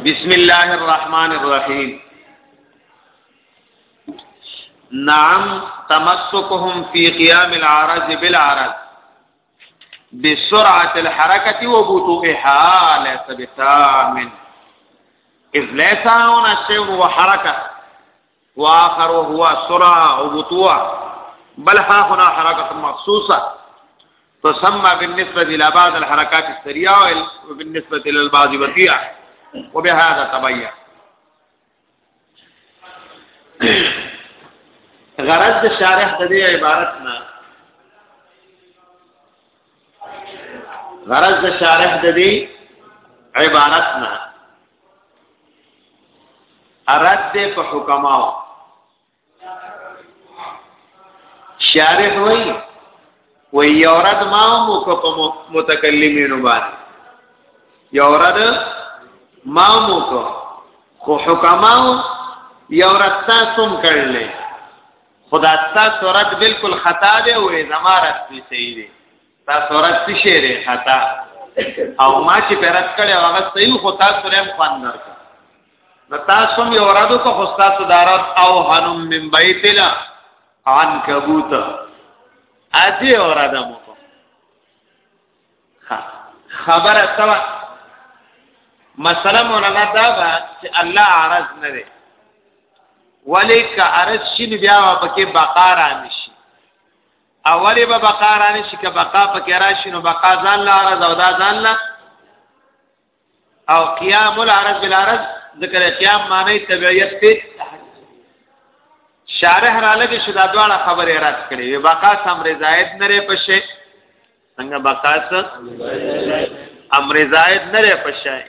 بسم الله الرحمن الرحيم نعم تمسكهم في قيام العرض بالعرض بسرعة الحركة وبطوء ليس بتام إذ ليس هنا الشيء هو حركة وآخر هو سرعة وبطوء بل ها هنا حركة مخصوصة تسمى بالنسبة إلى بعض الحركات السريعة وبالنسبة إلى البعض بطيئة وبهذا تبين غرض د شارح د دې عبارت نه غرض د شارح د دې عبارت نه اراد دې په حکماو شارح وای و یورد ما مو کو په متکلمینو باندې یورد ما مو کو خو حکماو یورد تاسو کړلې خدا تاسو رد بالکل خطا دی او زما رد به صحیح دی تاسو رد څه شی دی خطا او ما چې پرد کړي هغه صحیح خو تاسو رحم خوان درک نو تاسو هم یو رد کو خو تاسو دارت او حنم من بیتلا عن کبوت اتی اور ادمو خبره سوا مسله مولانا دا ده چې الله عرض نه دی ولی که عرض شي بیا پکې بقا را نشي اولی به بقا را نشي که بقا پکې راشي نو بقا ځان لا عرض او دا ځان لا او قیام العرض بالعرض ذکر قیام معنی تبعیت ته شارح را لګي شو دا دواړه خبره رات کړي وي بقا امر زائد نه لري پشه څنګه بقا امر زائد نه لري پشه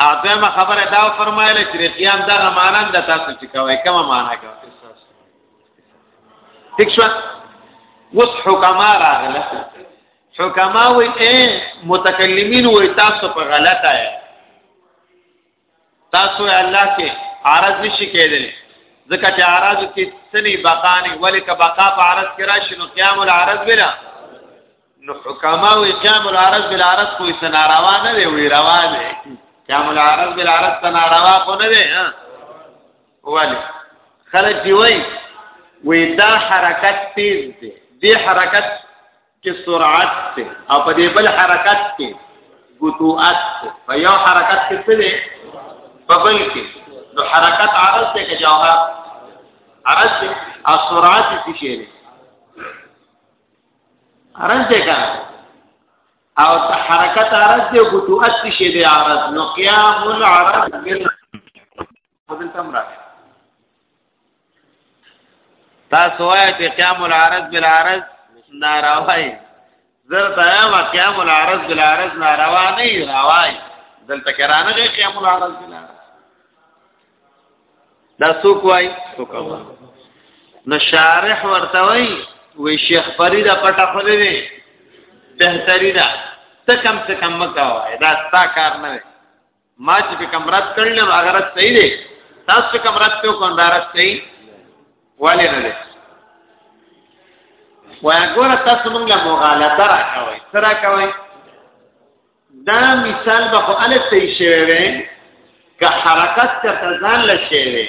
اته ما خبره دا فرمایله چې قیام دا معنا د تاسو چې کوي کومه معنا کوي ٹھیک شو وس حکما راغله حکما وی اے متکلمین وی تاسو په غلطه اے تاسو الله کې عارض نشي کېدل ځکه چې عارض کې سني بقانی ولی که بقا په عارض کې راشي نو قیام العارض بلا نو حکما وی قیام العارض بلا عارض کوئی سناروا نه دی وی روا دی قیام العارض بلا عارض سناروا خو نه دی ها ولی خلک دی وی وی دا حرکت تیز دی دی حرکت کې سرعت ته او په دې بل حرکت کې بطوعت ته په یو حرکت کې څه دی په بل کې نو حرکت عرض ته کې جوهر عرض ته او سرعت څه شي دی عرض ته کا او حرکت عرض ته بطوعت څه شي دی عرض نو قیام العرض خپل تم راغی تاسو وایئ چې قیام العرض بالعرض ناراوای زر ته ما قیام العرض بالعرض ناروا نه راوای دلته کرانه کې قیام العرض بالعرض دا څوک وای څوک وای نو شارح ورته وای وی شیخ فرید پټه خلې وی بهتري ده ته کم څه کم مکا وای دا ستا کار نه وي ما چې په کوم رد کړل نو هغه رد صحیح دی تاسو کوم رد ته کوم دا رد صحیح ولې نه دی وای ګوره تاسو موږ له مغالطه راکوي سره کوي دا مثال به خو الف صحیح شوی وي که حرکت ته ځان لشي وي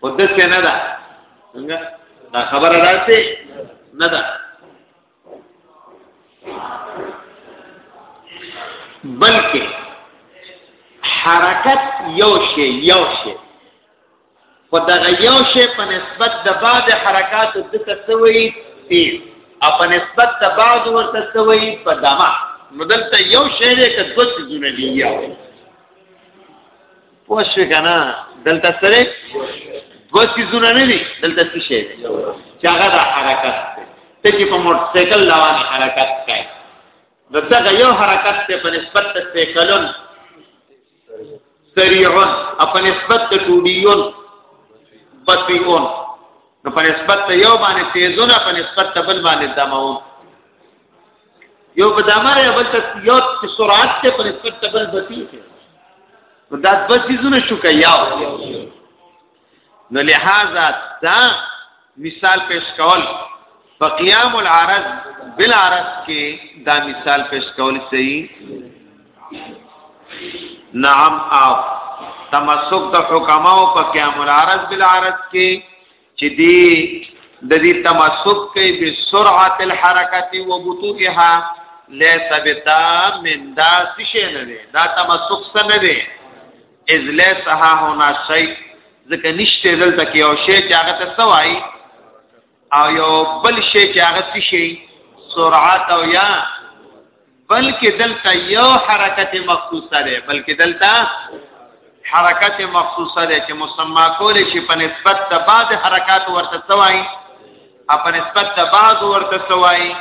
خود څه نه ده څنګه دا خبره راځي نه ده بلکې حرکت یو شی یو شی خو دا یو شی په نسبت د بعد حرکات د تسوي تیز او په نسبت د بعد ورته تسوي په دمه مدلته یو شی دی که دوه څه دي یو پوښښ کنه دلته سره دوه سيزونه نه دي دلته څه شي چې هغه د حرکت ته چې په موټر سایکل رواني حرکت کوي نو دا یو حرکت ته په نسبت د سایکلون سریعون او په نسبت د ټوډیون بطیون نو په نسبت یو باندې تیزونه په نسبت بل باندې دمون یو په دمر یو بل یو په سرعت ته په نسبت تبل بتی کې دا د بسیزونه شو کې یاو نو لہذا دا مثال پیش کول په قیام العرض بالعرض کې دا مثال پیش کول صحیح نعم او تمسک د حکماو په قیام العرض بالعرض کې چې دی د دې تمسک کوي به سرعت الحرکت و بطوئها ليس بتام من دا شي نه دی دا تمسک څه نه دی اذ ليس ها هنا شي ځکه نشته دلته کې او شی چې هغه ته سوای او یو بل شی چې هغه شي سرعت او یا بلکې دلته یو حرکت مخصوصه ده بلکې دلته حرکت مخصوصه ده چې مسما کول شي په نسبت د بعض حرکات ورته سوای او په نسبت د بعض ورته سوای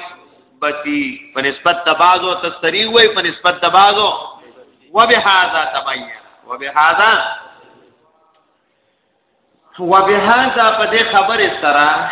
بتی په نسبت د بعض او تسری وای په نسبت د بعض وبهذا تبين وبهذا وبهذا په دې خبره سره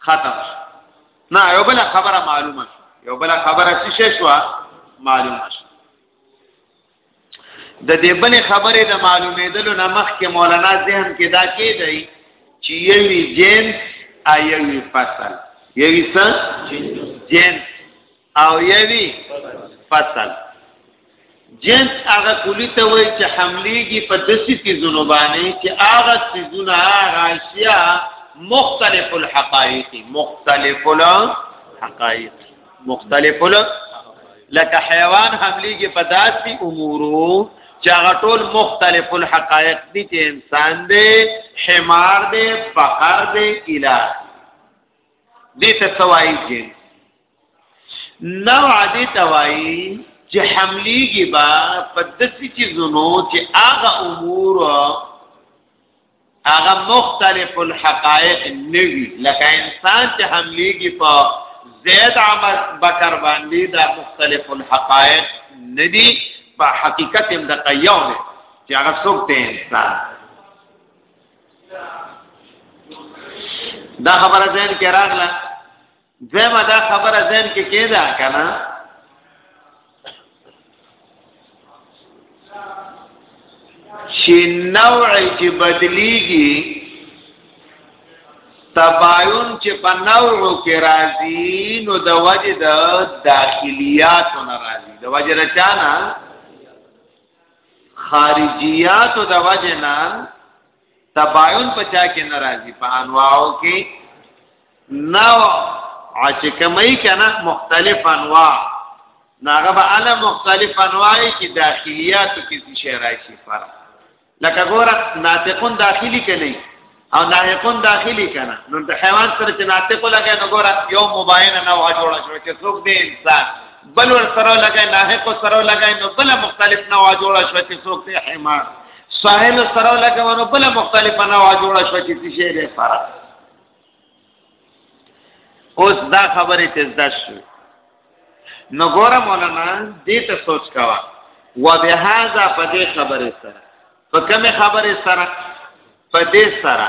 ختم شو نه یو بل خبره معلومه شو یو بل خبره څه شو معلومه شو د دې بل خبره د معلومېدلو نه مخکې مولانا ذهن کې دا کې دی چې یوی جنس ایوی فصل یوی څه جنس او یوی فصل جنس هغه کلی ته وای چې حملېږي په دسی تیزونو باندې چې هغه تیزونه هغه اشیاء مختلف الحقائق مختلف الحقائق مختلف لکه حیوان حملېږي په داسي امورو چې هغه ټول مختلف الحقائق دي چې انسان دی حمار دی فقر دی اله دې ته سوای جنس نوع دې توایي چې حملېږي با په دسي چیزونو چې هغه امور هغه مختلف الحقائق نوي لکه انسان چې حملېږي په زید عمر بکر باندې دا مختلف الحقائق ندي په حقیقت هم د قیاو دي چې هغه څوک دی انسان دا خبره ځین کې راغله زما دا خبره ځین کې کېده کنه چې نوع چې بدليږي تباين چې په نوع کې راځي نو د وجه د داخليات نه راځي د وجه د چانه خارجيات د وجه نه تباین په چا کې ناراضي په انواعو کې نو چې کمای کنه مختلف انواع ناغه به اله مختلف انواع کې داخليات کې څه راشي فرق لکه ګوره ناطقون داخلي کلی او ناطقون داخلي کنه نو د حیوان سره چې ناطق لګا نو ګوره یو مباینه نه واجوړه شو چې څوک دی انسان بل ور سره لګا ناطق سره لګا نو بل مختلف نه واجوړه شو چې څوک دی حیوان ساحل سره لکه ونه بل مختلفه نوع جوړه شو چې څه شی دی سره اوس دا خبره ته زده شو نو ګوره مولانا دې ته سوچ کاوه و به هاذا په دې خبره سره په کومه خبره سره په دې سره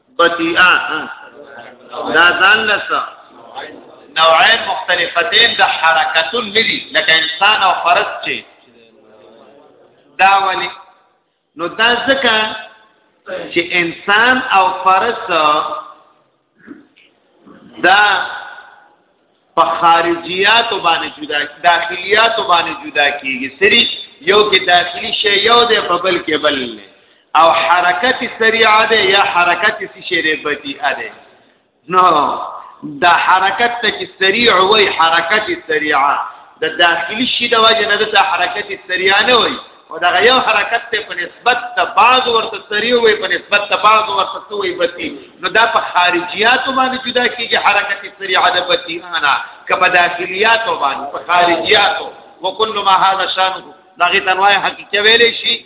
بطیئه دا ځان لسه نوعین مختلفتین د حرکتون ندي لکه انسان او فرس چې دا ولی نو دا ځکه چې انسان او فرس دا په خارجياتو باندې جدا داخلياتو باندې جدا کیږي سری یو کې داخلي شی یو دی په بل کې بل نه او حرکت سریعه ده یا حرکت سشری بتی ده نو دا حرکت ته چې سریع وای حرکت سریعه د داخلي شی د وجه نه د حرکت سریعه نه وای او دا یو حرکت ته په نسبت د باز ورته سریو وي په نسبت د باز ورته سوی بتی نو دا په خارجيات باندې جدا کیږي حرکت سریعه د بتی انا کبه داخليات باندې په خارجيات وکل ما هذا شانه دا غي تنوای حقیقت ویلې شي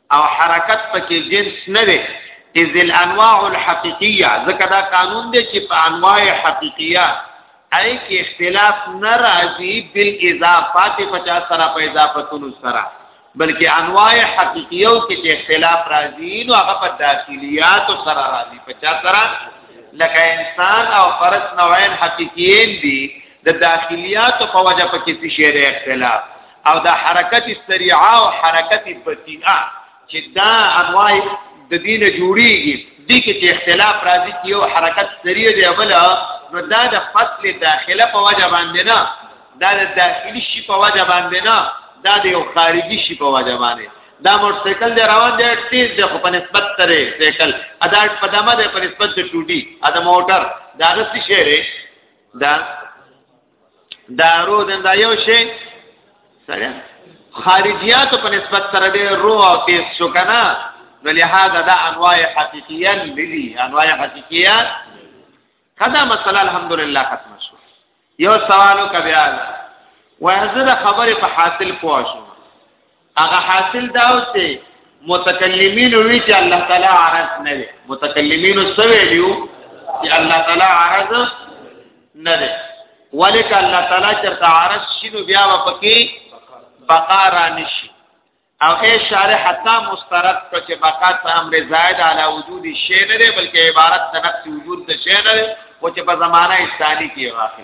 او حرکت پکې جنس نه وي اذ الانواع الحقيقيه ځکه دا قانون دی چې په انواع حقيقيه اي کې اختلاف نه راځي بل اضافات په چا سره په اضافتونو سره بلکې انواع حقيقيه کې چې اختلاف راځي نو هغه په داخليات سره راځي په چا سره لکه انسان او فرس نوعين حقيقيين دي د داخليات په وجه په کې شی اختلاف او دا حرکت سریعه او حرکت بطیئه چې دا انواع د دین جوړیږي د کې چې اختلاف راځي چې یو حرکت سریع دی بل نو دا د فصل داخله په وجه باندې نه دا د داخلي شي په وجه باندې نه دا د یو خارجي شي په وجه باندې دا موټرسایکل دی روان دی تیز دی خو په نسبت ترې سایکل ادا په دمه دی په نسبت د ټوډي ادا موټر دا د څه شی دا دارو دن دا یو شی سره خارجیات په نسبت سره د روح او تیز شو کنه نو لہذا دا انواع حقیقیه للی انواع حقیقیه کدا مسله الحمدلله ختم شو یو سوالو کبیال وای زه د خبرې په حاصل پوه شوم هغه حاصل دا و چې متکلمین وی چې الله تعالی عرض نه وي متکلمین سوي لیو چې الله تعالی عرض نه دی ولیک الله تعالی چرته عرض شینو بیا پکې بقا را نشي او اے شارح حتا مسترد کو چې بقا ته امر زائد علی وجود شی نه دی بلکې عبارت تنقص وجود ته شی نه دی او چې په زمانہ استانی کې واقع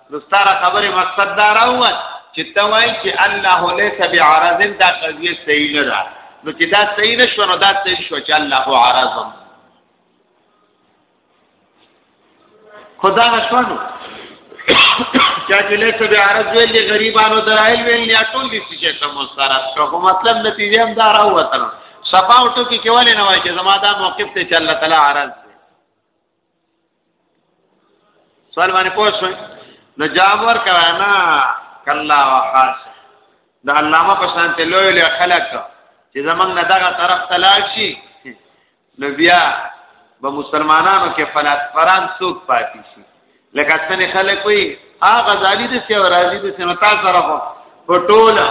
دوستاره خبره مقصد دا راووت چې ته وایي چې الله ليس بعرض دا قضیه صحیح نه ده نو چې دا صحیح نه شو نو دا صحیح شو چې الله عرض خدا نشوانو چا چې له څه به عرض ویل دي غریبانو درایل ویل نه ټول دي چې ته مسترات شو خو مطلب نتیجه هم دار او وطن صفاوټو کې کېواله نه وای چې زما دا موقف ته چې الله تعالی عرض سوال باندې پوښتنه نو جواب ورکړه نه کلا وخاص د علامه په شان ته لوی لوی خلک چې زمنګ نه دغه طرف تلاش شي نو بیا به مسلمانانو کې فلسفران څوک پاتې شي لکه څنګه خلک وي هغه غزالی د سیو راضي د سیو تاسو سره په ټوله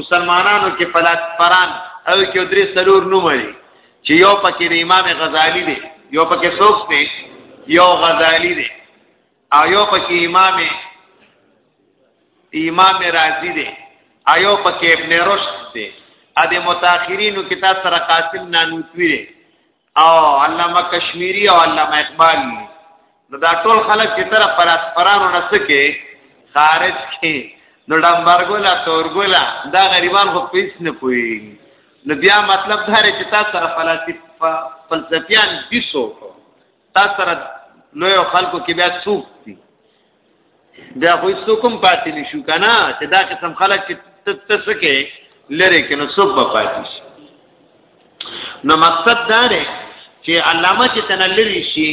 مسلمانانو کې فلسفران او کې درې سلور نومري چې یو پکې د امام غزالی دی یو پکې څوک دی یو غزالی دی او یو پکې امام امام رازی دی ایو پکې ابن رشد دی ا دې متأخرینو کې تاسو سره قاسم نانوتوی دی او علامه کشمیری او علامه اقبال نو دا ټول خلک چې تر پراسپرانو نسکه خارج کې نو ډمبرګولا تورګولا دا غریبان خو پیس نه پوي نو بیا مطلب دا رې چې تاسو سره فلسفه فلسفیان بیسو تاسو سره لوی خلکو کې بیا څوک دي بیا خو هیڅ کوم پاتې نشو کنه چې دا قسم خلک چې تسکه لره کنه سب پاتې شي نو مقصد دا دی چې علامه چې تنلری شي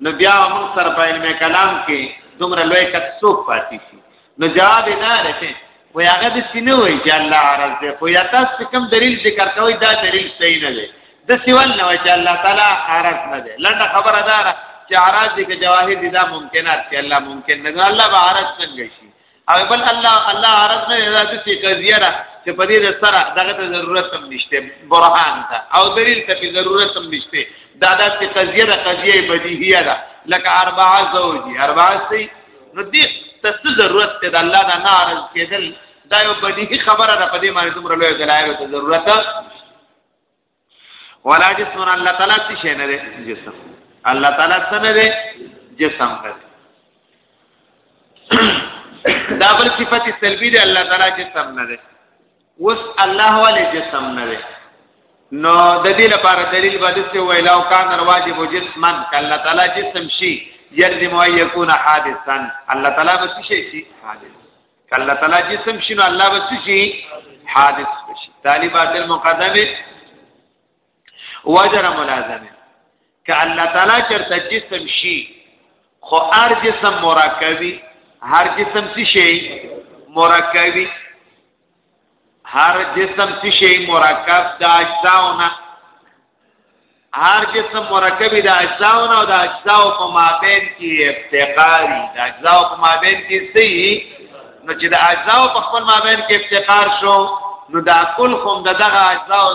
نو بیا موږ سره په علم کلام کې دومره لوی کڅوک پاتې شي نو جواب نه راځي وای هغه د سینه وای چې الله عرض دی خو یا تاسو کوم دلیل ذکر کوي دا دلیل صحیح نه دی د سیوال نه وای چې الله تعالی عرض نه دی لنډه خبره ده چې عرض دي کې جواهر دي دا ممکنات چې الله ممکن نه الله به عرض څنګه شي او بل الله الله عرض نه دا چې قضیه را چې په دې سره دغه ته ضرورت هم نشته برهان ته او دلیل ته په ضرورت هم نشته دا د قضیه د قضیه بدیهیه ده لکه اربعه زوجي اربعه سي نو دې ته څه ضرورت دی د الله دا ناراض کېدل دا یو بدیهي خبره ده په دې باندې دومره لوی دلایل ته ضرورت ولا جسم الله تعالی څه شي نه دی جسم الله تعالی څه نه دی جسم نه دی دا بل صفت سلبی دی الله تعالی جسم نه دی اوس الله ولې جسم نه دی نو د دې لپاره دلیل باندې چې ویلا او کان واجب جسما کله تعالی جسم شي یلزم ان یکون حادثا الله تعالی به شي شي حادث کله تعالی جسم شي نو الله به شي حادث شي طالبات المقدمه واجر ملازمه ک الله تعالی چرته جسم شي خو هر جسم مرکبي هر جسم څه شي مرکبي هر جسم څه شي مرکب د اجزاونه هر جسم مرکبي د اجزاونه او د اجزاو په مابین کې افتقاري د اجزاو په مابین کې سي نو چې د اجزاو په خپل مابین کې افتقار شو نو دا کل هم دغه اجزاو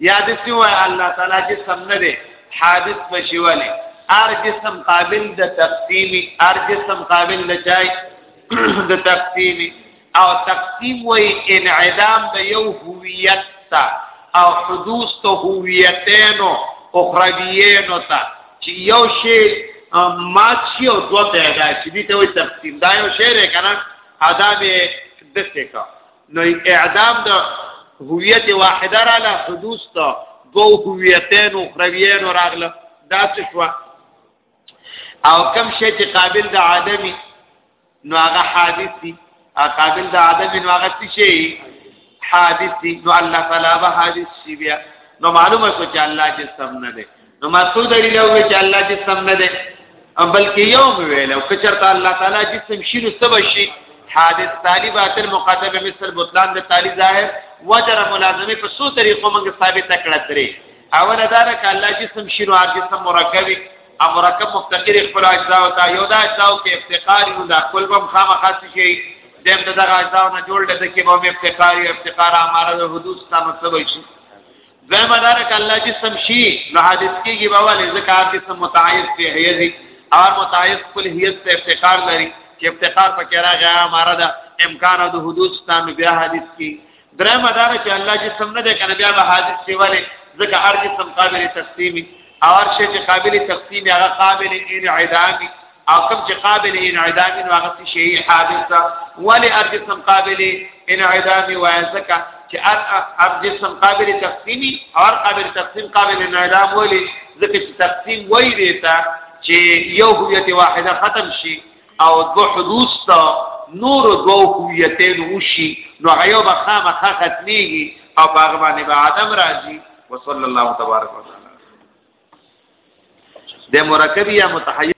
یاد سی وای الله تعالی جسم نه دی حادث بشوالی ار جسم قابل د تقسیمی ار جسم قابل د چای د تقسیمی او تقسیم وای انعدام د یو هویت تا او حدوث ته هویتینو اخرویینو تا چې یو شی مات شي او دوه پیدا شي دي ته وای تقسیم دا یو شی دی کنه ادا به دسته کا نو اعدام د هویت واحده را له حدوث ته دو هویتین او خرویین راغله دا څه شو او کم شی چې قابل د عدمي نو هغه حادث دي قابل د عدمي نو هغه څه شي حادث دي نو الله تعالی به حادث شي بیا نو معلومه شو چې الله جسم نه دی نو ما څو دلیل او چې الله جسم نه دی بلکې یو ویل او کچرته الله تعالی جسم شي نو سبا شي حادث تالی باطل مقدمه مثل بطلان د تالی ظاهر وجر ملازمه په څو طریقو موږ ثابت کړه درې اوله دا ده ک الله جسم شي نو جسم مرکبي او مرکب مفتقر خپل اجزا او تا یو دا اجزا او کې افتقار نو دا کل بم خامخاص شي دیم دغه اجزا نه جوړ لته کې به افتقار او افتقار اماره د حدوث ته مطلب شي زه مدارک الله جسم شي نو حادث کېږي به ولې ځکه هر جسم متعیز دی هيزي هر متعیز خپل هيز ته افتقار لري چې افتقار پکې راغی اماره ده امکان او د حدوث ستانو بیا حادث کی درې مدار چې الله جسم نه ده کنه بیا به حادث سی ولې ځکه هر جسم قابل تقسیمی او هر شی چې قابل تقسیمی هغه قابل انعدامی او کوم چې قابل انعدام نو هغه څه شی حادث ده ولی هر جسم قابل انعدام وای ځکه چې هر جسم قابل تقسیمی او هر قابل تقسیم قابل انعدام ولی ځکه چې تقسیم وای دی ته چې یو هویت واحده ختم شي او دو حدوث ته نور دو هویتین وشي نو غیو به خامخا ختمیږي او باغ باندې به آدم راځي وصلی الله تبارک وتعالى ده مرکب یا متحیز